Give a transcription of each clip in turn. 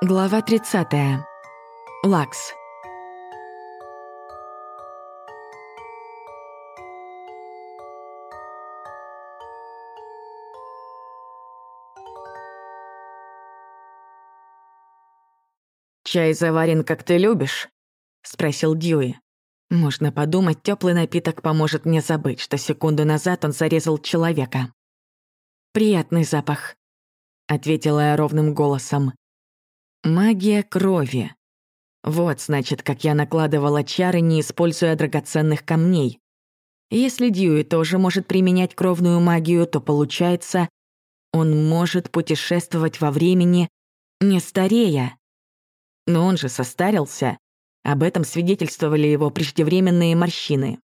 Глава 30. Лакс. «Чай заварен, как ты любишь?» — спросил Дьюи. Можно подумать, теплый напиток поможет мне забыть, что секунду назад он зарезал человека. «Приятный запах», — ответила я ровным голосом. «Магия крови. Вот, значит, как я накладывала чары, не используя драгоценных камней. Если Дьюи тоже может применять кровную магию, то получается, он может путешествовать во времени, не старея. Но он же состарился. Об этом свидетельствовали его преждевременные морщины.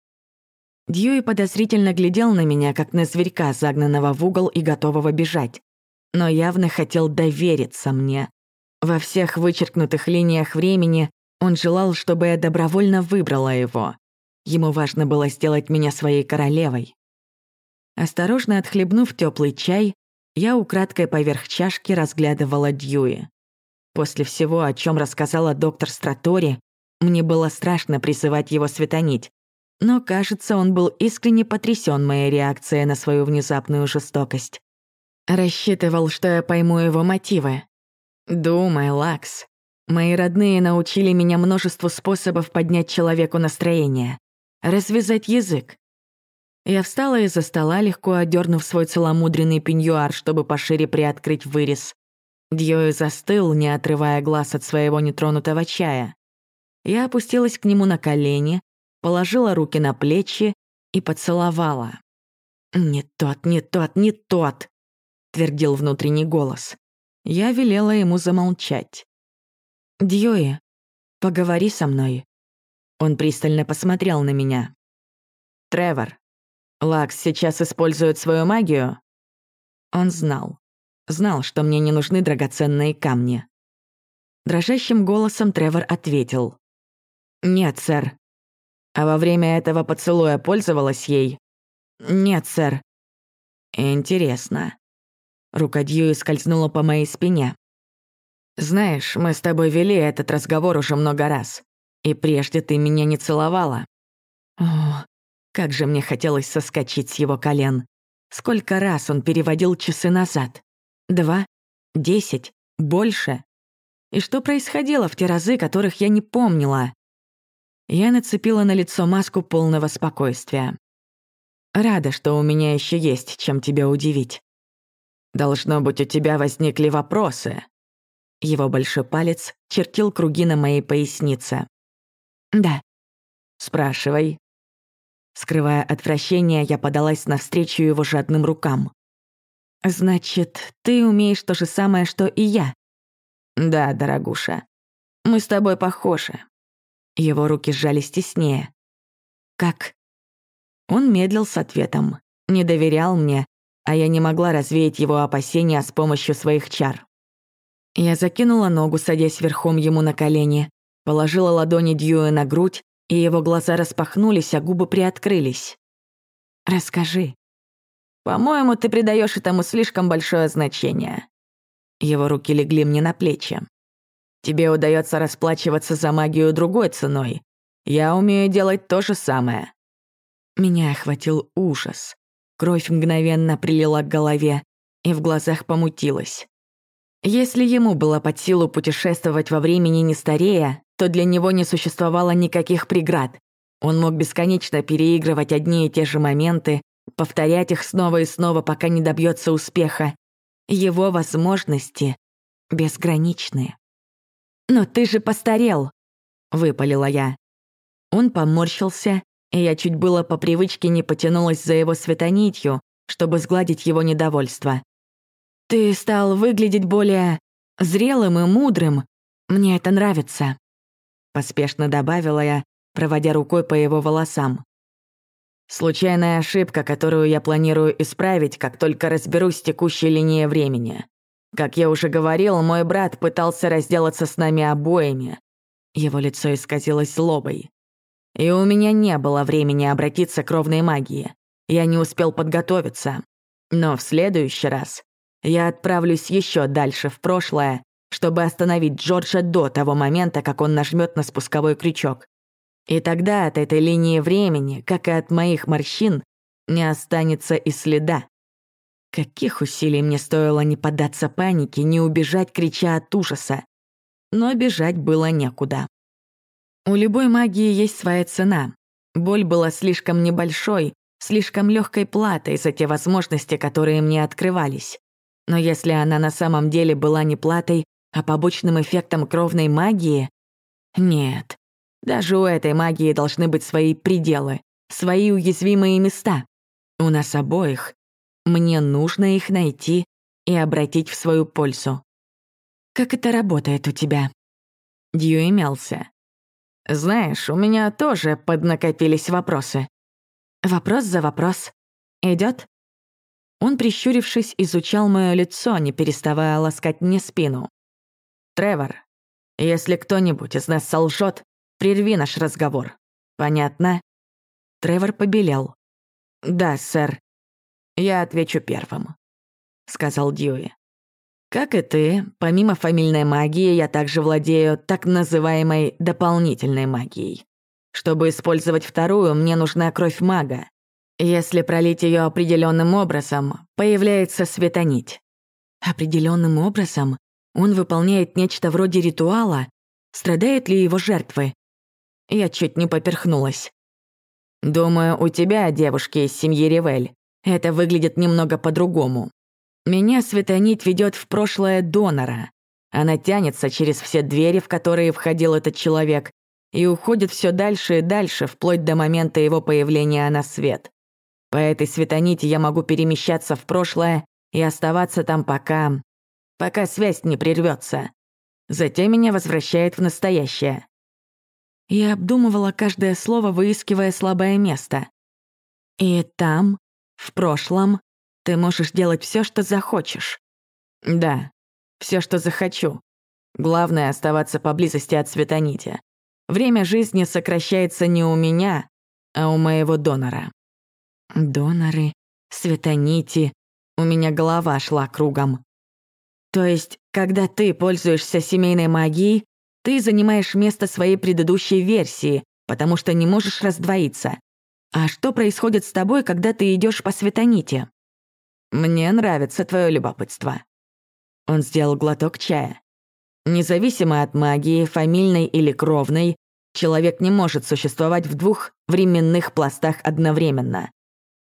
Дьюи подозрительно глядел на меня, как на зверька, загнанного в угол и готового бежать. Но явно хотел довериться мне. Во всех вычеркнутых линиях времени он желал, чтобы я добровольно выбрала его. Ему важно было сделать меня своей королевой. Осторожно отхлебнув теплый чай, я украдкой поверх чашки разглядывала Дьюи. После всего, о чем рассказала доктор Стратори, мне было страшно призывать его светонить, но, кажется, он был искренне потрясен моей реакцией на свою внезапную жестокость. Рассчитывал, что я пойму его мотивы. Думай, Лакс. Мои родные научили меня множеству способов поднять человеку настроение. Развязать язык. Я встала из-за стола, легко одернув свой целомудренный пеньюар, чтобы пошире приоткрыть вырез. Дьюи застыл, не отрывая глаз от своего нетронутого чая. Я опустилась к нему на колени, положила руки на плечи и поцеловала. «Не тот, не тот, не тот!» — твердил внутренний голос. Я велела ему замолчать. «Дьюи, поговори со мной». Он пристально посмотрел на меня. «Тревор, Лакс сейчас использует свою магию?» Он знал. Знал, что мне не нужны драгоценные камни. Дрожащим голосом Тревор ответил. «Нет, сэр». «А во время этого поцелуя пользовалась ей?» «Нет, сэр». «Интересно». Рука Дьюи скользнула по моей спине. «Знаешь, мы с тобой вели этот разговор уже много раз, и прежде ты меня не целовала». О, как же мне хотелось соскочить с его колен. Сколько раз он переводил часы назад? Два? Десять? Больше? И что происходило в те разы, которых я не помнила? Я нацепила на лицо маску полного спокойствия. Рада, что у меня еще есть чем тебя удивить. Должно быть, у тебя возникли вопросы. Его большой палец чертил круги на моей пояснице. Да. Спрашивай. Скрывая отвращение, я подалась навстречу его жадным рукам. «Значит, ты умеешь то же самое, что и я?» «Да, дорогуша. Мы с тобой похожи. Его руки сжались теснее. «Как?» Он медлил с ответом, не доверял мне, а я не могла развеять его опасения с помощью своих чар. Я закинула ногу, садясь верхом ему на колени, положила ладони Дьюэ на грудь, и его глаза распахнулись, а губы приоткрылись. «Расскажи». «По-моему, ты придаешь этому слишком большое значение». Его руки легли мне на плечи. Тебе удается расплачиваться за магию другой ценой. Я умею делать то же самое». Меня охватил ужас. Кровь мгновенно прилила к голове, и в глазах помутилась. Если ему было под силу путешествовать во времени не старея, то для него не существовало никаких преград. Он мог бесконечно переигрывать одни и те же моменты, повторять их снова и снова, пока не добьется успеха. Его возможности безграничны. «Но ты же постарел!» — выпалила я. Он поморщился, и я чуть было по привычке не потянулась за его светонитью, чтобы сгладить его недовольство. «Ты стал выглядеть более зрелым и мудрым. Мне это нравится», — поспешно добавила я, проводя рукой по его волосам. «Случайная ошибка, которую я планирую исправить, как только разберусь с текущей линией времени. Как я уже говорил, мой брат пытался разделаться с нами обоими. Его лицо исказилось злобой. И у меня не было времени обратиться к кровной магии. Я не успел подготовиться. Но в следующий раз я отправлюсь еще дальше в прошлое чтобы остановить Джорджа до того момента, как он нажмет на спусковой крючок. И тогда от этой линии времени, как и от моих морщин, не останется и следа. Каких усилий мне стоило не поддаться панике, не убежать, крича от ужаса. Но бежать было некуда. У любой магии есть своя цена. Боль была слишком небольшой, слишком легкой платой за те возможности, которые мне открывались. Но если она на самом деле была не платой, а побочным эффектом кровной магии... Нет, даже у этой магии должны быть свои пределы, свои уязвимые места. У нас обоих. Мне нужно их найти и обратить в свою пользу. Как это работает у тебя? Дьюи мялся. Знаешь, у меня тоже поднакопились вопросы. Вопрос за вопрос. Идет? Он, прищурившись, изучал мое лицо, не переставая ласкать мне спину. «Тревор, если кто-нибудь из нас солжет, прерви наш разговор. Понятно?» Тревор побелел. «Да, сэр. Я отвечу первым», — сказал Дьюи. Как и ты, помимо фамильной магии, я также владею так называемой дополнительной магией. Чтобы использовать вторую, мне нужна кровь мага. Если пролить ее определенным образом, появляется светонить. Определенным образом он выполняет нечто вроде ритуала. Страдают ли его жертвы? Я чуть не поперхнулась. Думаю, у тебя, девушки из семьи Ривель, это выглядит немного по-другому. Меня светонить ведет в прошлое донора. Она тянется через все двери, в которые входил этот человек, и уходит все дальше и дальше, вплоть до момента его появления на свет. По этой светонити я могу перемещаться в прошлое и оставаться там пока... пока связь не прервется. Затем меня возвращает в настоящее. Я обдумывала каждое слово, выискивая слабое место. И там, в прошлом, ты можешь делать все, что захочешь. Да, все, что захочу. Главное — оставаться поблизости от светонити. Время жизни сокращается не у меня, а у моего донора. Доноры, светонити. У меня голова шла кругом. То есть, когда ты пользуешься семейной магией, ты занимаешь место своей предыдущей версии, потому что не можешь раздвоиться. А что происходит с тобой, когда ты идешь по светоните? Мне нравится твое любопытство. Он сделал глоток чая. Независимо от магии, фамильной или кровной, человек не может существовать в двух временных пластах одновременно.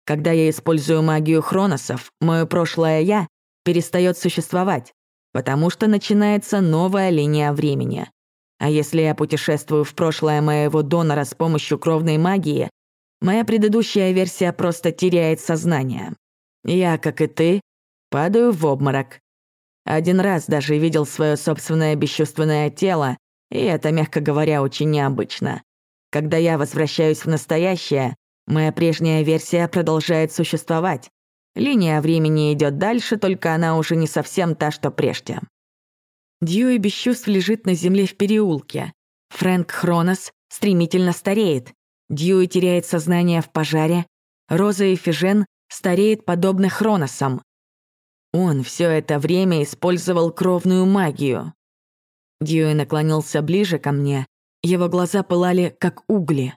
Когда я использую магию хроносов, мое прошлое «я» перестает существовать, потому что начинается новая линия времени. А если я путешествую в прошлое моего донора с помощью кровной магии, моя предыдущая версия просто теряет сознание. Я, как и ты, падаю в обморок. Один раз даже видел свое собственное бесчувственное тело, и это, мягко говоря, очень необычно. Когда я возвращаюсь в настоящее, моя прежняя версия продолжает существовать. Линия времени идет дальше, только она уже не совсем та, что прежде. Дьюи без чувств лежит на земле в переулке. Фрэнк Хронос стремительно стареет. Дьюи теряет сознание в пожаре. Роза и Фижен стареет подобно Хроносам. Он все это время использовал кровную магию. Дьюи наклонился ближе ко мне, его глаза пылали, как угли.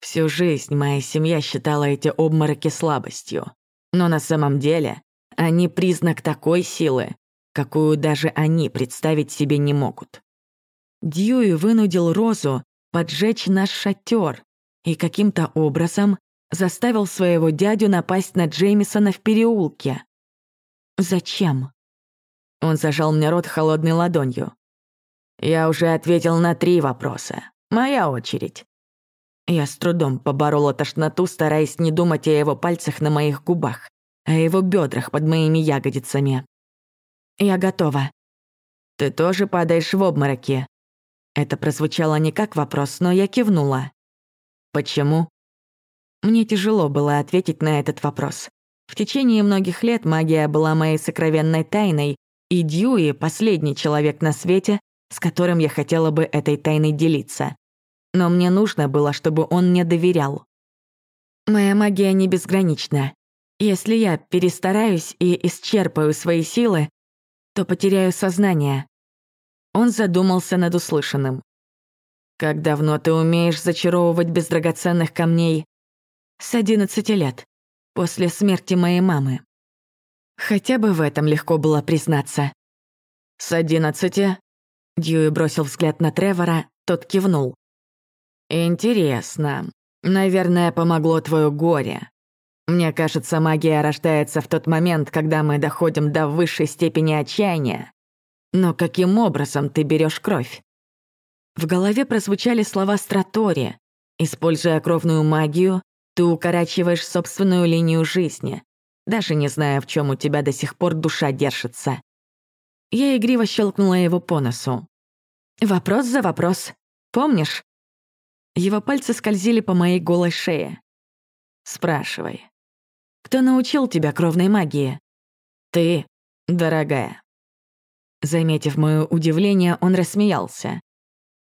Всю жизнь моя семья считала эти обмороки слабостью. Но на самом деле они признак такой силы, какую даже они представить себе не могут. Дьюи вынудил Розу поджечь наш шатер и каким-то образом заставил своего дядю напасть на Джеймисона в переулке. «Зачем?» Он зажал мне рот холодной ладонью. «Я уже ответил на три вопроса. Моя очередь». Я с трудом поборола тошноту, стараясь не думать о его пальцах на моих губах, о его бедрах под моими ягодицами. «Я готова». «Ты тоже падаешь в обмороки?» Это прозвучало не как вопрос, но я кивнула. «Почему?» Мне тяжело было ответить на этот вопрос. В течение многих лет магия была моей сокровенной тайной, и Дьюи — последний человек на свете, с которым я хотела бы этой тайной делиться. Но мне нужно было, чтобы он мне доверял. Моя магия не безгранична. Если я перестараюсь и исчерпаю свои силы, то потеряю сознание. Он задумался над услышанным. «Как давно ты умеешь зачаровывать без драгоценных камней?» «С одиннадцати лет, после смерти моей мамы». Хотя бы в этом легко было признаться. «С одиннадцати?» Дьюи бросил взгляд на Тревора, тот кивнул. «Интересно. Наверное, помогло твое горе. Мне кажется, магия рождается в тот момент, когда мы доходим до высшей степени отчаяния. Но каким образом ты берешь кровь?» В голове прозвучали слова Стратори. «Используя кровную магию, ты укорачиваешь собственную линию жизни, даже не зная, в чем у тебя до сих пор душа держится». Я игриво щелкнула его по носу. «Вопрос за вопрос. Помнишь?» Его пальцы скользили по моей голой шее. «Спрашивай. Кто научил тебя кровной магии?» «Ты, дорогая». Заметив моё удивление, он рассмеялся.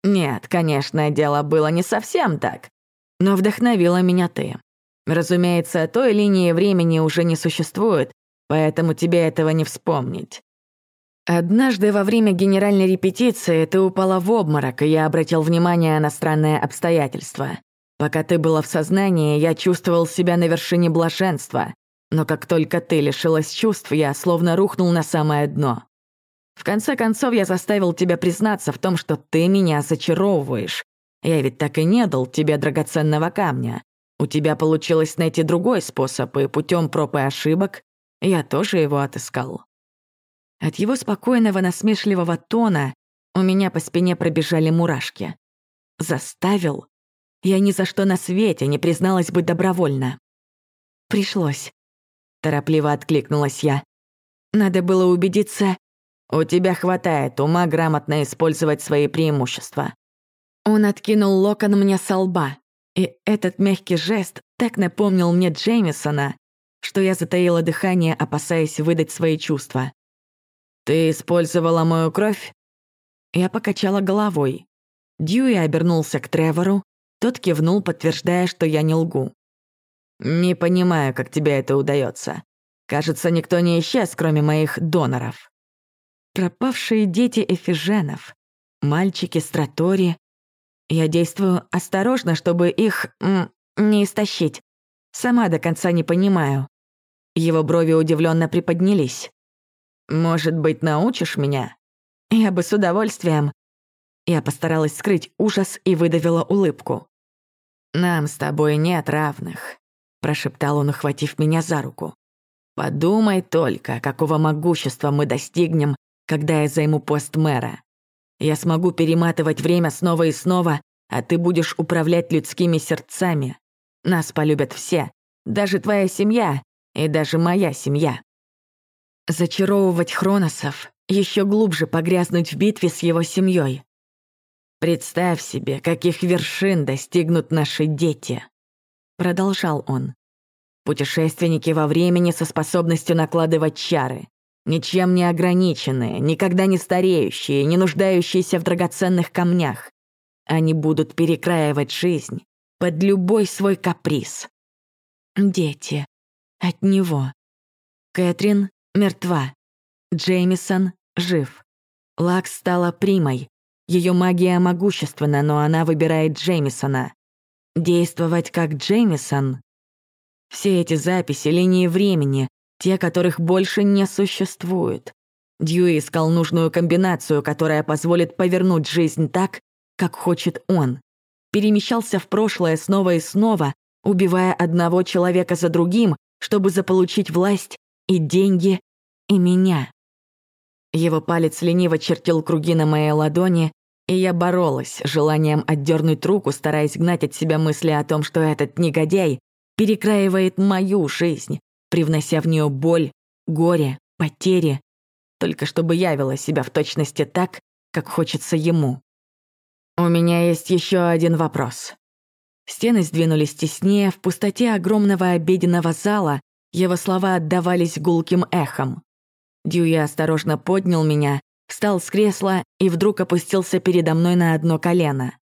«Нет, конечно, дело было не совсем так, но вдохновила меня ты. Разумеется, той линии времени уже не существует, поэтому тебе этого не вспомнить. Однажды во время генеральной репетиции ты упала в обморок, и я обратил внимание на странное обстоятельство. Пока ты была в сознании, я чувствовал себя на вершине блаженства, но как только ты лишилась чувств, я словно рухнул на самое дно. В конце концов, я заставил тебя признаться в том, что ты меня зачаровываешь. Я ведь так и не дал тебе драгоценного камня. У тебя получилось найти другой способ, и путем проб и ошибок я тоже его отыскал. От его спокойного насмешливого тона у меня по спине пробежали мурашки. Заставил? Я ни за что на свете не призналась бы добровольно. Пришлось. Торопливо откликнулась я. Надо было убедиться, у тебя хватает ума грамотно использовать свои преимущества. Он откинул локон мне со лба, и этот мягкий жест так напомнил мне Джеймисона, что я затаила дыхание, опасаясь выдать свои чувства. «Ты использовала мою кровь?» Я покачала головой. Дьюи обернулся к Тревору, тот кивнул, подтверждая, что я не лгу. «Не понимаю, как тебе это удается. Кажется, никто не исчез, кроме моих доноров». Пропавшие дети эфиженов, мальчики Стратори. Я действую осторожно, чтобы их не истощить. Сама до конца не понимаю. Его брови удивленно приподнялись. «Может быть, научишь меня?» «Я бы с удовольствием». Я постаралась скрыть ужас и выдавила улыбку. «Нам с тобой нет равных», — прошептал он, ухватив меня за руку. «Подумай только, какого могущества мы достигнем, когда я займу пост мэра. Я смогу перематывать время снова и снова, а ты будешь управлять людскими сердцами. Нас полюбят все, даже твоя семья и даже моя семья. Зачаровывать Хроносов, еще глубже погрязнуть в битве с его семьей. Представь себе, каких вершин достигнут наши дети. Продолжал он. Путешественники во времени со способностью накладывать чары ничем не ограниченные, никогда не стареющие, не нуждающиеся в драгоценных камнях. Они будут перекраивать жизнь под любой свой каприз. Дети. От него. Кэтрин мертва. Джеймисон жив. Лакс стала примой. Ее магия могущественна, но она выбирает Джеймисона. Действовать как Джеймисон. Все эти записи, линии времени, те, которых больше не существует. Дьюи искал нужную комбинацию, которая позволит повернуть жизнь так, как хочет он. Перемещался в прошлое снова и снова, убивая одного человека за другим, чтобы заполучить власть и деньги, и меня. Его палец лениво чертил круги на моей ладони, и я боролась желанием отдернуть руку, стараясь гнать от себя мысли о том, что этот негодяй перекраивает мою жизнь, привнося в нее боль, горе, потери, только чтобы явила себя в точности так, как хочется ему. У меня есть еще один вопрос. Стены сдвинулись теснее, в пустоте огромного обеденного зала его слова отдавались гулким эхом. Дьюи осторожно поднял меня, встал с кресла и вдруг опустился передо мной на одно колено.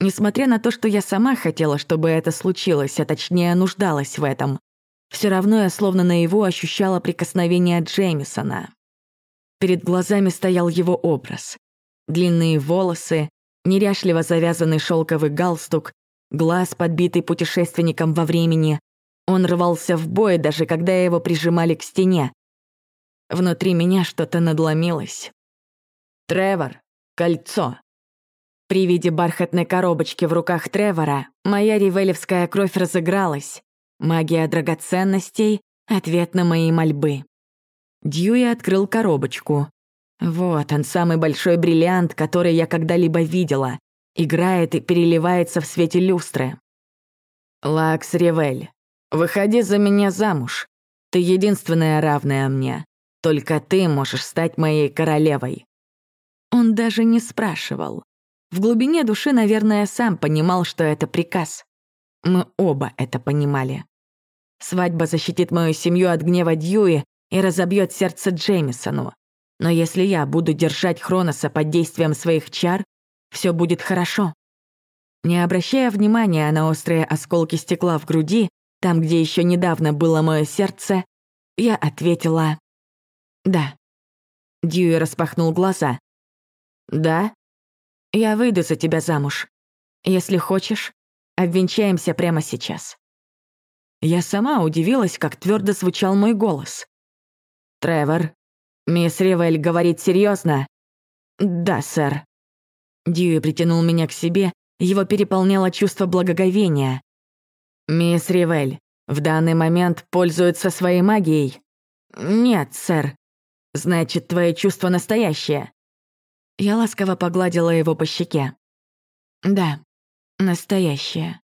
Несмотря на то, что я сама хотела, чтобы это случилось, а точнее нуждалась в этом, все равно я словно на его ощущала прикосновение Джеймисона. Перед глазами стоял его образ. длинные волосы, неряшливо завязанный шелковый галстук, глаз, подбитый путешественником во времени. Он рвался в бой, даже когда его прижимали к стене. Внутри меня что-то надломилось. «Тревор, кольцо!» При виде бархатной коробочки в руках Тревора моя ревелевская кровь разыгралась. Магия драгоценностей — ответ на мои мольбы. Дьюи открыл коробочку. Вот он, самый большой бриллиант, который я когда-либо видела. Играет и переливается в свете люстры. «Лакс Ревель, выходи за меня замуж. Ты единственная равная мне. Только ты можешь стать моей королевой». Он даже не спрашивал. В глубине души, наверное, сам понимал, что это приказ. Мы оба это понимали. Свадьба защитит мою семью от гнева Дьюи и разобьет сердце Джеймисону. Но если я буду держать Хроноса под действием своих чар, все будет хорошо. Не обращая внимания на острые осколки стекла в груди, там, где еще недавно было мое сердце, я ответила «Да». Дьюи распахнул глаза. «Да? Я выйду за тебя замуж. Если хочешь, обвенчаемся прямо сейчас». Я сама удивилась, как твердо звучал мой голос. «Тревор, мисс Ривель говорит серьезно. «Да, сэр». Дьюи притянул меня к себе, его переполняло чувство благоговения. «Мисс Ривель, в данный момент пользуется своей магией?» «Нет, сэр». «Значит, твои чувства настоящие?» Я ласково погладила его по щеке. «Да, настоящие».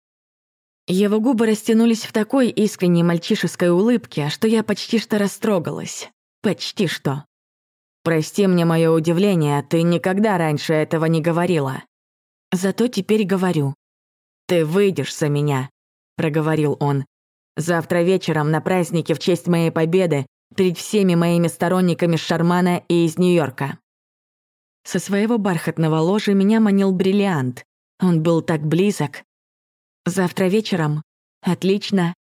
Его губы растянулись в такой искренней мальчишеской улыбке, что я почти что растрогалась. Почти что. Прости мне мое удивление, ты никогда раньше этого не говорила. Зато теперь говорю. Ты выйдешь за меня, проговорил он. Завтра вечером на празднике в честь моей победы перед всеми моими сторонниками с Шармана и из Нью-Йорка. Со своего бархатного ложа меня манил бриллиант. Он был так близок. Завтра вечером? Отлично.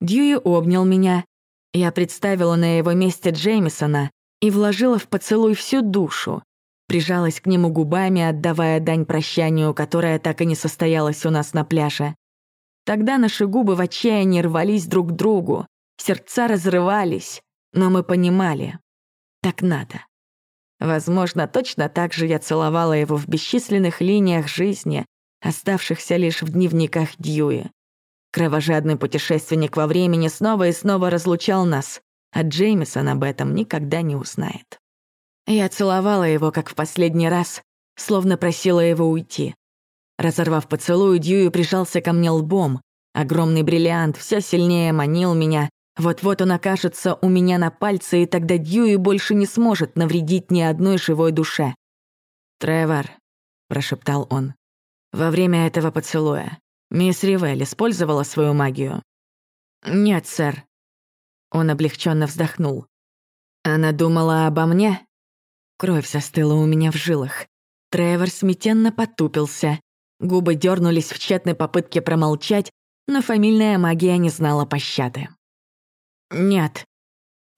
Дьюи обнял меня, я представила на его месте Джеймисона и вложила в поцелуй всю душу, прижалась к нему губами, отдавая дань прощанию, которая так и не состоялась у нас на пляже. Тогда наши губы в отчаянии рвались друг к другу, сердца разрывались, но мы понимали. Так надо. Возможно, точно так же я целовала его в бесчисленных линиях жизни, оставшихся лишь в дневниках Дьюи. Кровожадный путешественник во времени снова и снова разлучал нас, а Джеймисон об этом никогда не узнает. Я целовала его, как в последний раз, словно просила его уйти. Разорвав поцелуй, Дьюи прижался ко мне лбом. Огромный бриллиант все сильнее манил меня. Вот-вот он окажется у меня на пальце, и тогда Дьюи больше не сможет навредить ни одной живой душе. «Тревор», — прошептал он, — «во время этого поцелуя Мисс Ривель использовала свою магию? Нет, сэр. Он облегченно вздохнул. Она думала обо мне? Кровь застыла у меня в жилах. Тревор смятенно потупился. Губы дернулись в тщетной попытке промолчать, но фамильная магия не знала пощады. «Нет».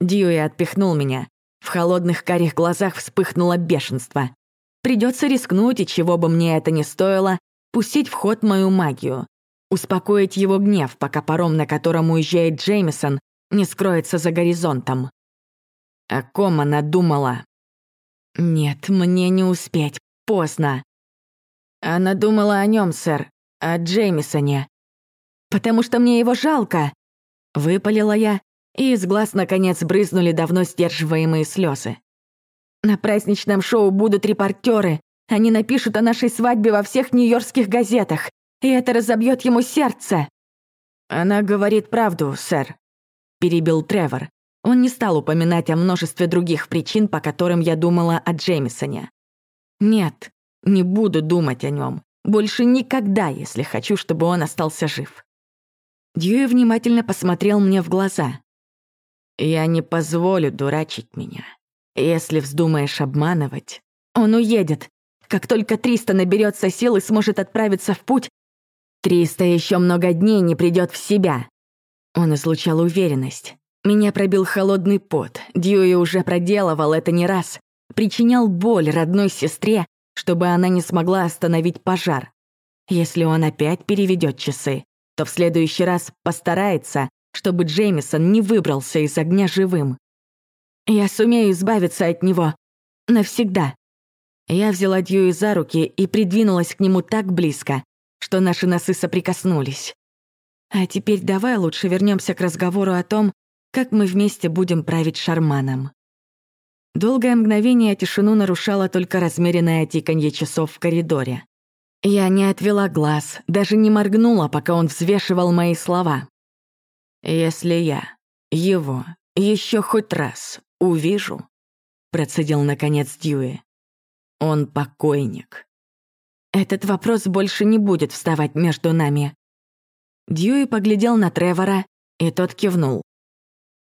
Дьюи отпихнул меня. В холодных карих глазах вспыхнуло бешенство. Придется рискнуть, и чего бы мне это ни стоило, пустить в ход мою магию, успокоить его гнев, пока паром, на котором уезжает Джеймисон, не скроется за горизонтом. О ком она думала? Нет, мне не успеть, поздно. Она думала о нем, сэр, о Джеймисоне. Потому что мне его жалко. Выпалила я, и из глаз наконец брызнули давно сдерживаемые слезы. На праздничном шоу будут репортеры, они напишут о нашей свадьбе во всех нью-йоркских газетах, и это разобьет ему сердце». «Она говорит правду, сэр», — перебил Тревор. Он не стал упоминать о множестве других причин, по которым я думала о Джеймисоне. «Нет, не буду думать о нем. Больше никогда, если хочу, чтобы он остался жив». Дьюи внимательно посмотрел мне в глаза. «Я не позволю дурачить меня. Если вздумаешь обманывать, он уедет, как только Триста наберется сил и сможет отправиться в путь, Триста еще много дней не придет в себя. Он излучал уверенность. Меня пробил холодный пот. Дьюи уже проделывал это не раз. Причинял боль родной сестре, чтобы она не смогла остановить пожар. Если он опять переведет часы, то в следующий раз постарается, чтобы Джеймисон не выбрался из огня живым. Я сумею избавиться от него. Навсегда. Я взяла Дьюи за руки и придвинулась к нему так близко, что наши носы соприкоснулись. А теперь давай лучше вернемся к разговору о том, как мы вместе будем править шарманом. Долгое мгновение тишину нарушало только размеренное тиканье часов в коридоре. Я не отвела глаз, даже не моргнула, пока он взвешивал мои слова. «Если я его еще хоть раз увижу», — процедил наконец Дьюи, — «он покойник». Этот вопрос больше не будет вставать между нами. Дьюи поглядел на Тревора, и тот кивнул.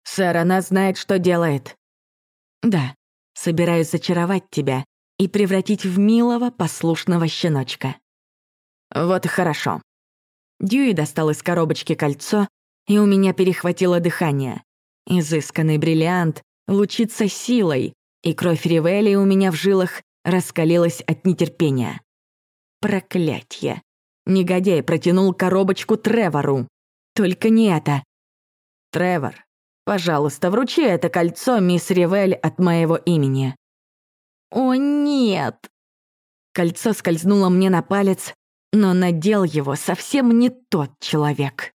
«Сэр, она знает, что делает». «Да, собираюсь зачаровать тебя и превратить в милого, послушного щеночка». «Вот и хорошо». Дьюи достал из коробочки кольцо, и у меня перехватило дыхание. Изысканный бриллиант лучится силой, и кровь Ривели у меня в жилах раскалилась от нетерпения. Проклятье. Негодяй протянул коробочку Тревору. Только не это. Тревор, пожалуйста, вручи это кольцо мисс Ривель от моего имени. О, нет. Кольцо скользнуло мне на палец, но надел его совсем не тот человек.